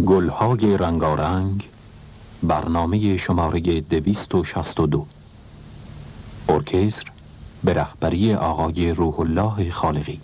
گلهای رنگارنگ برنامه شماره دویست و شست و دو. ارکستر به رهبری آقای روح الله خالقی.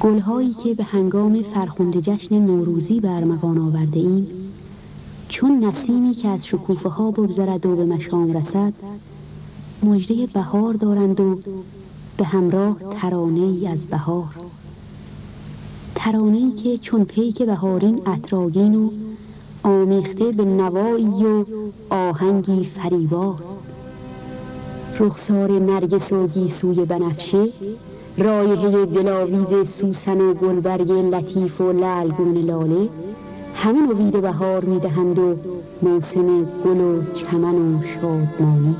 گلهایی که به هنگام فرخنده جشن نوروزی برمغان آورده ایم چون نسیمی که از شکوفه ها بگذرد و به مشام رسد مجده بهار دارند و به همراه ترانه ای از بهار. ترانه ای که چون پیک بهارین اطراگین و آمیخته به نوایی و آهنگی فریباست. رخسار نرگس و گیسوی بنفشه رایحه دلاویز سوسن و گلبرگ لطیف و لعلگون لاله همه نوید بهار می‌دهند و موسم گل و چمن و شادمانی.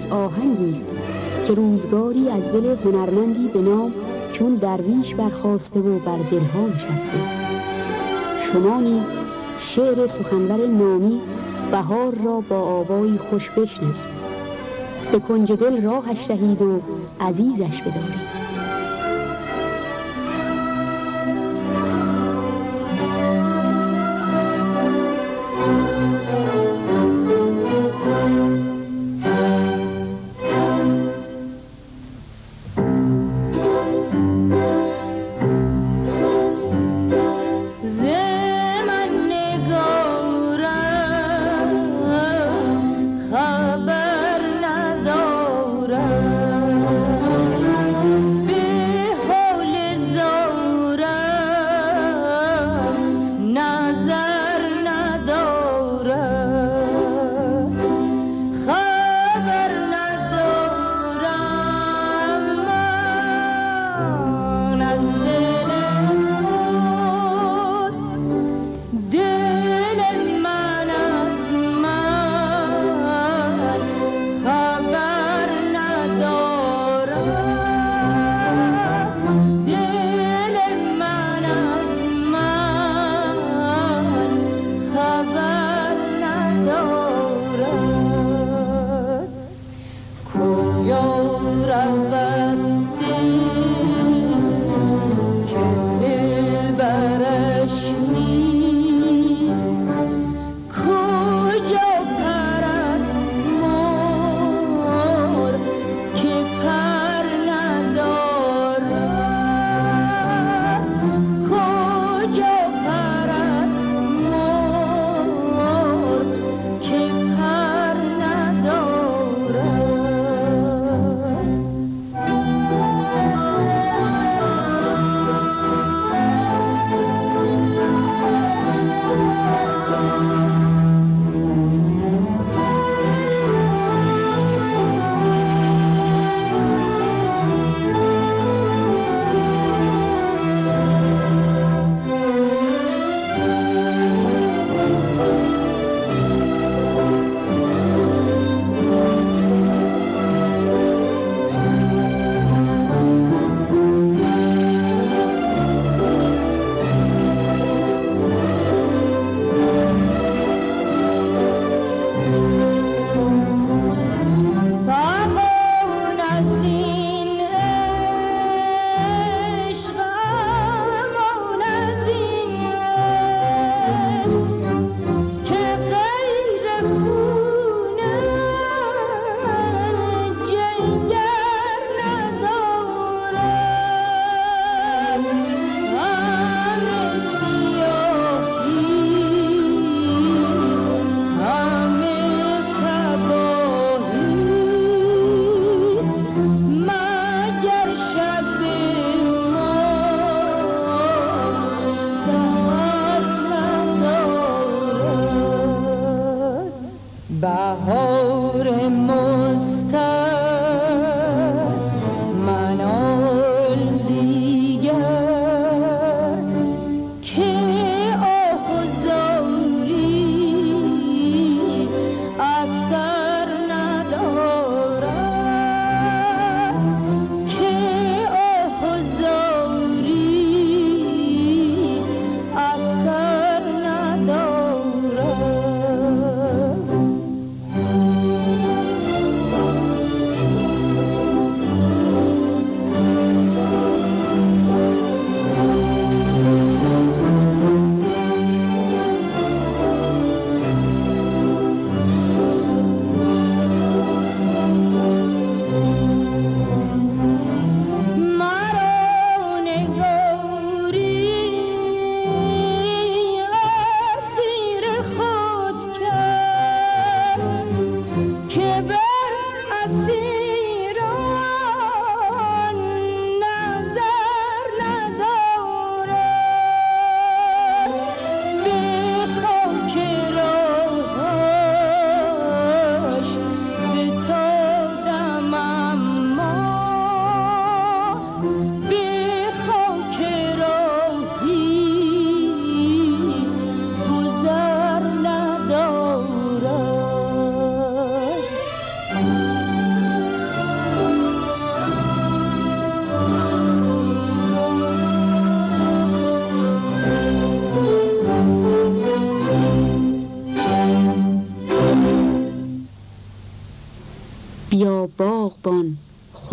دلفروز آهنگی است که روزگاری از دل هنرمندی به نام چون درویش برخواسته و بر دلها نشسته. شما نیز شعر سخنور نامی بهار را با آوایی خوش بشنوید. به کنج دل راهش دهید و عزیزش بدارید.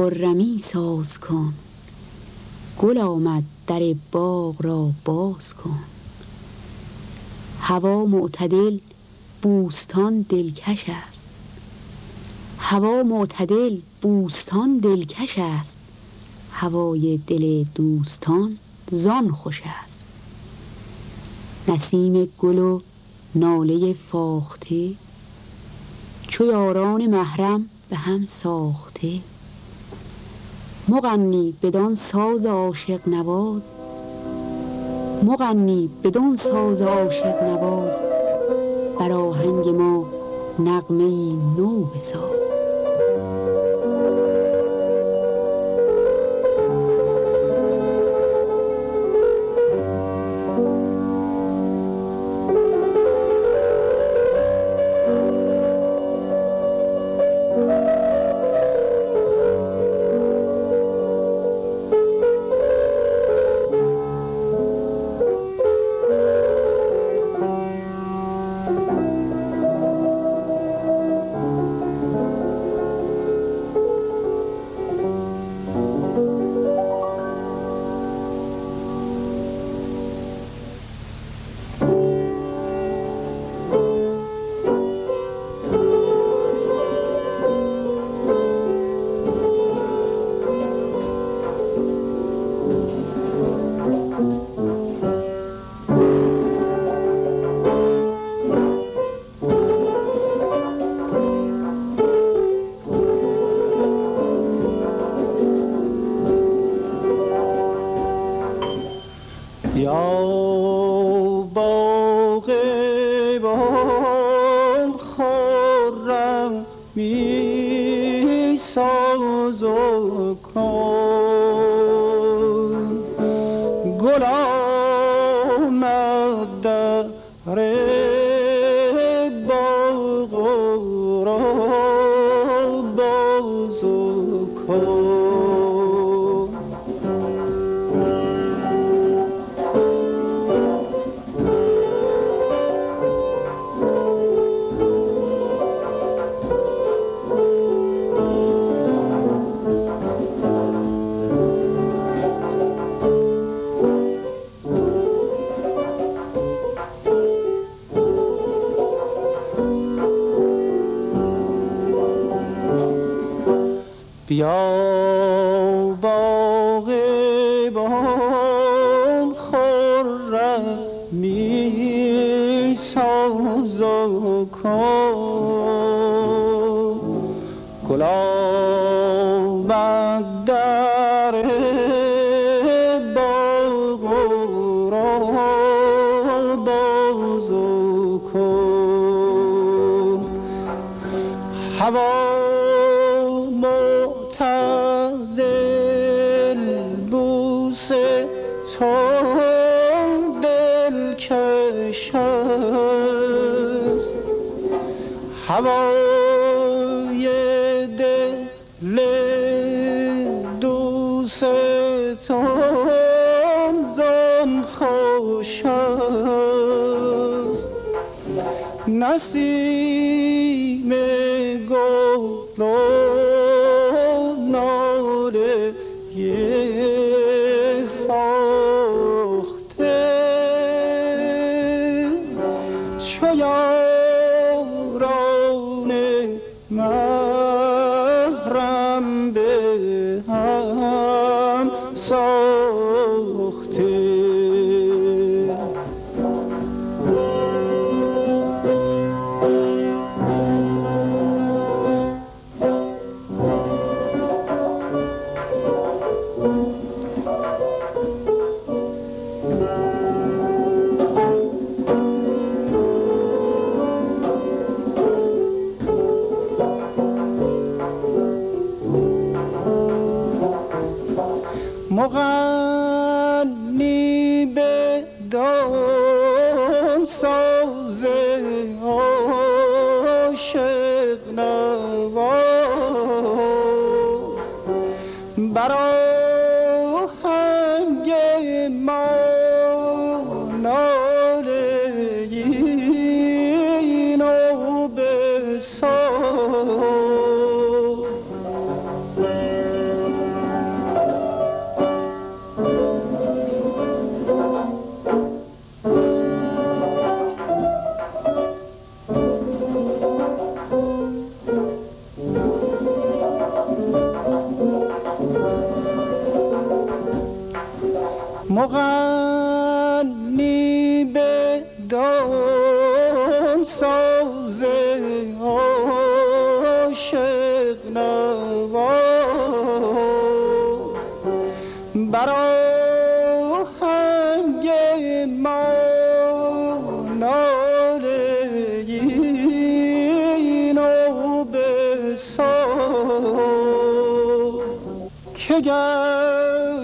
خرمی ساز کن. گل آمد در باغ را باز کن. هوا معتدل بوستان دلکش است. هوا معتدل بوستان دلکش است. هوای دل دوستان زان خوش است. نسیم گل و ناله فاخته چو یاران محرم به هم ساخته. مغنی بدان ساز عاشق نواز. مغنی بدان ساز عاشق نواز. بر آهنگ ما نغمه نو بساز. یا باغ بال خورم می ساز و کن. گلام در یا باغ بان خور می ساز و کن گلاب در باغ را باز کن هوا نسیم گل ناره ساخته شیاران من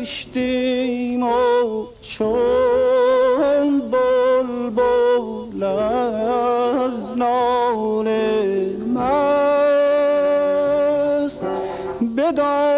بگشتیم و چون بلبل از نال مست بدان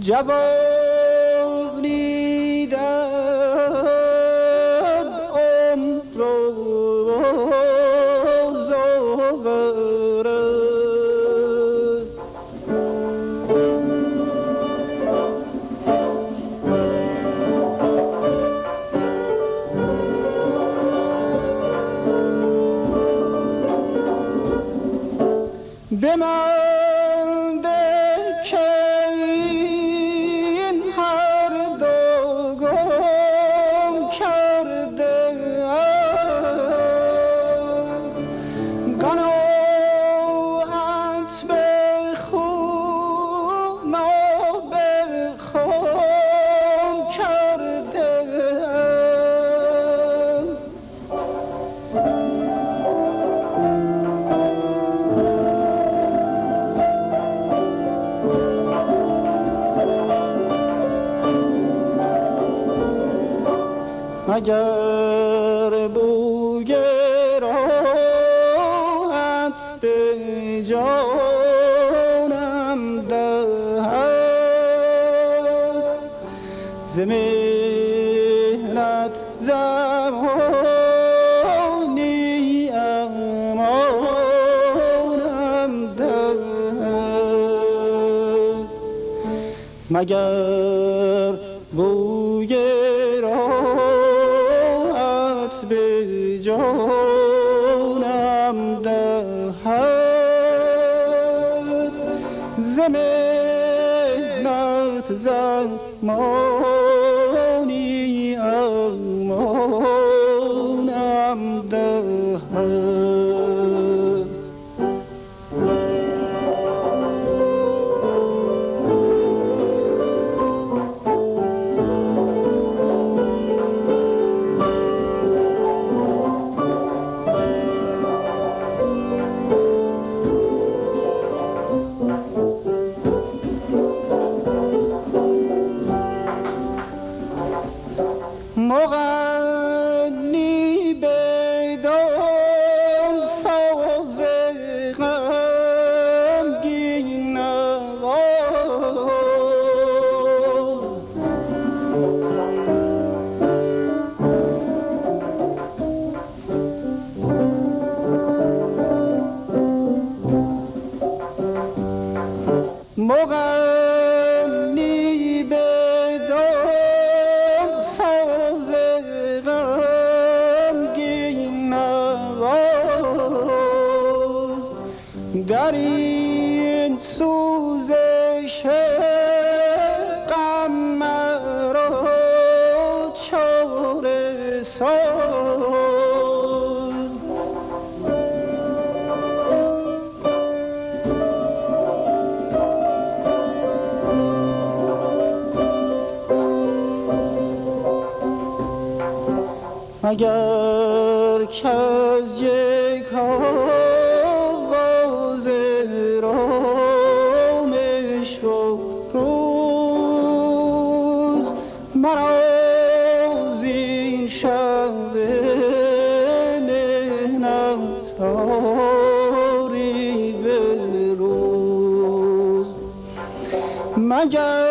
Jabba! زن ما مگر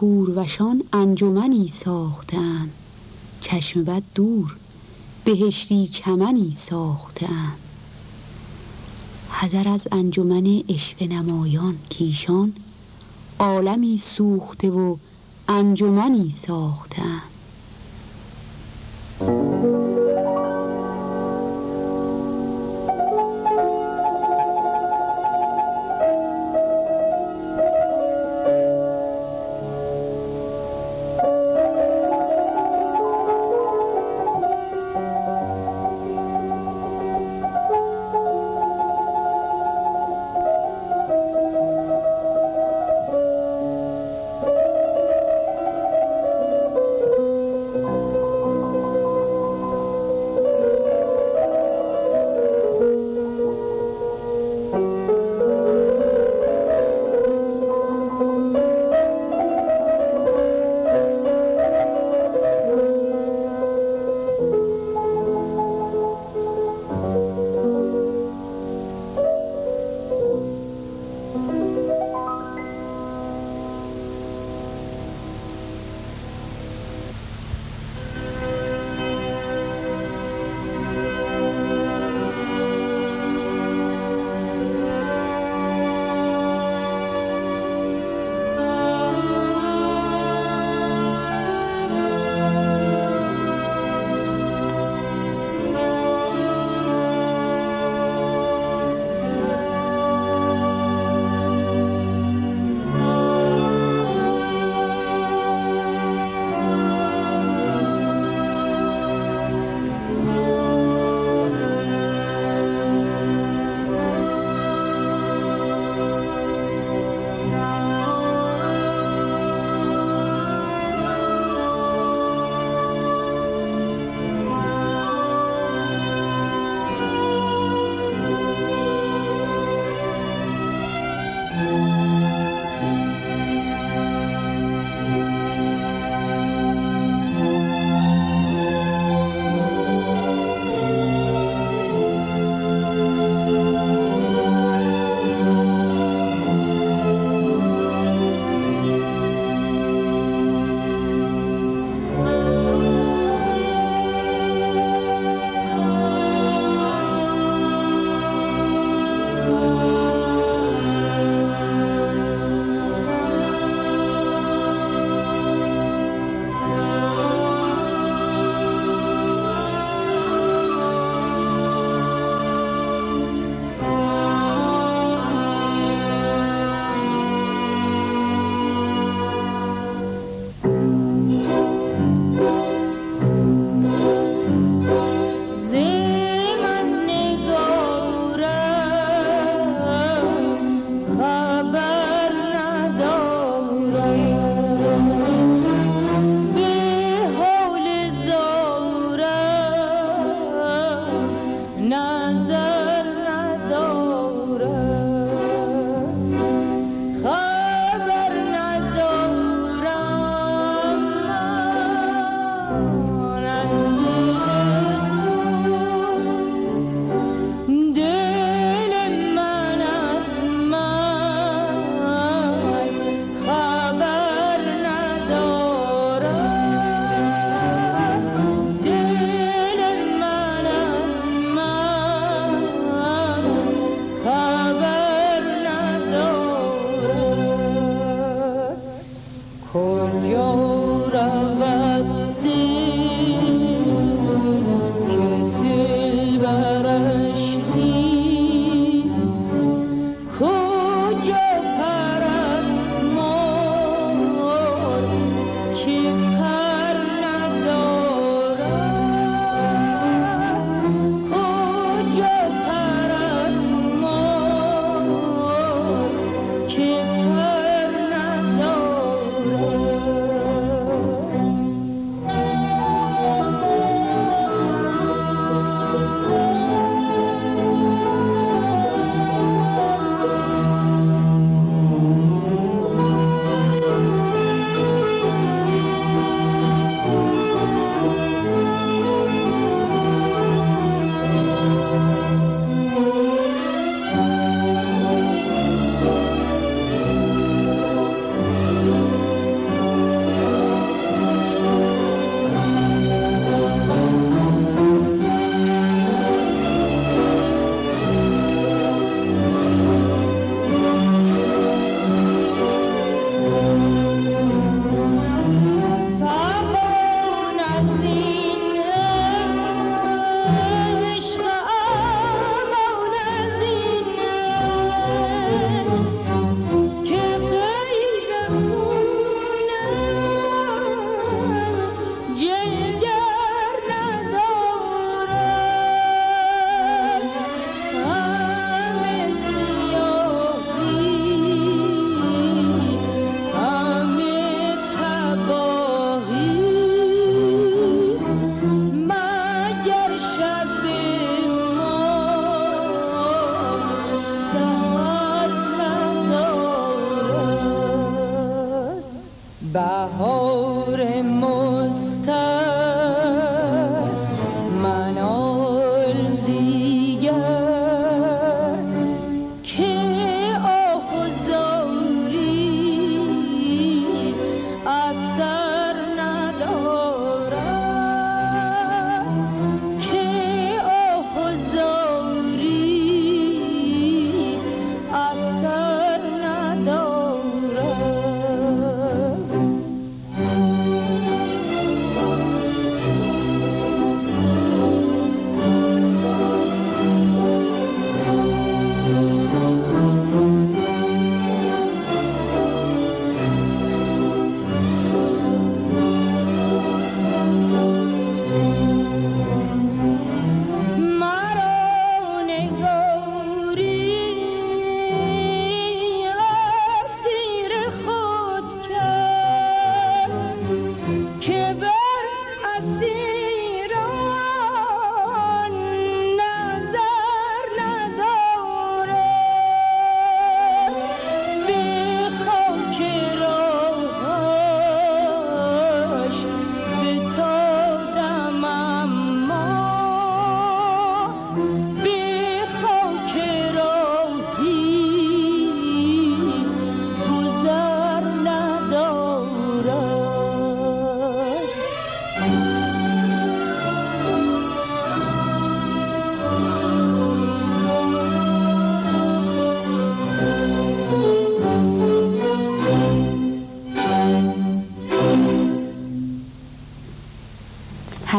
هوروشان انجمنی ساختند. چشم بد دور بهشتی چمنی ساختند. حذر از انجمن اشوه نمایان کیشان عالمی سوخته و انجمنی ساختند.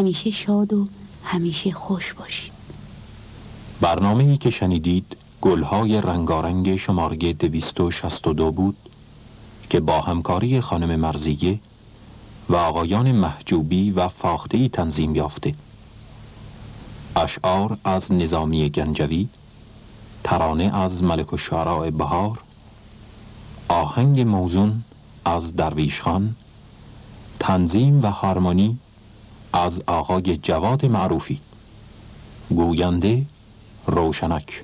همیشه شاد و همیشه خوش باشید. برنامه ای که شنیدید گلهای رنگارنگ شماره 262 بود که با همکاری خانم مرزیه و آقایان محجوبی و فاخته تنظیم یافته. اشعار از نظامی گنجوی ترانه از ملک الشعراء بهار آهنگ موزون از درویش خان تنظیم و هارمونی از آقای جواد معروفی. گوینده روشنک.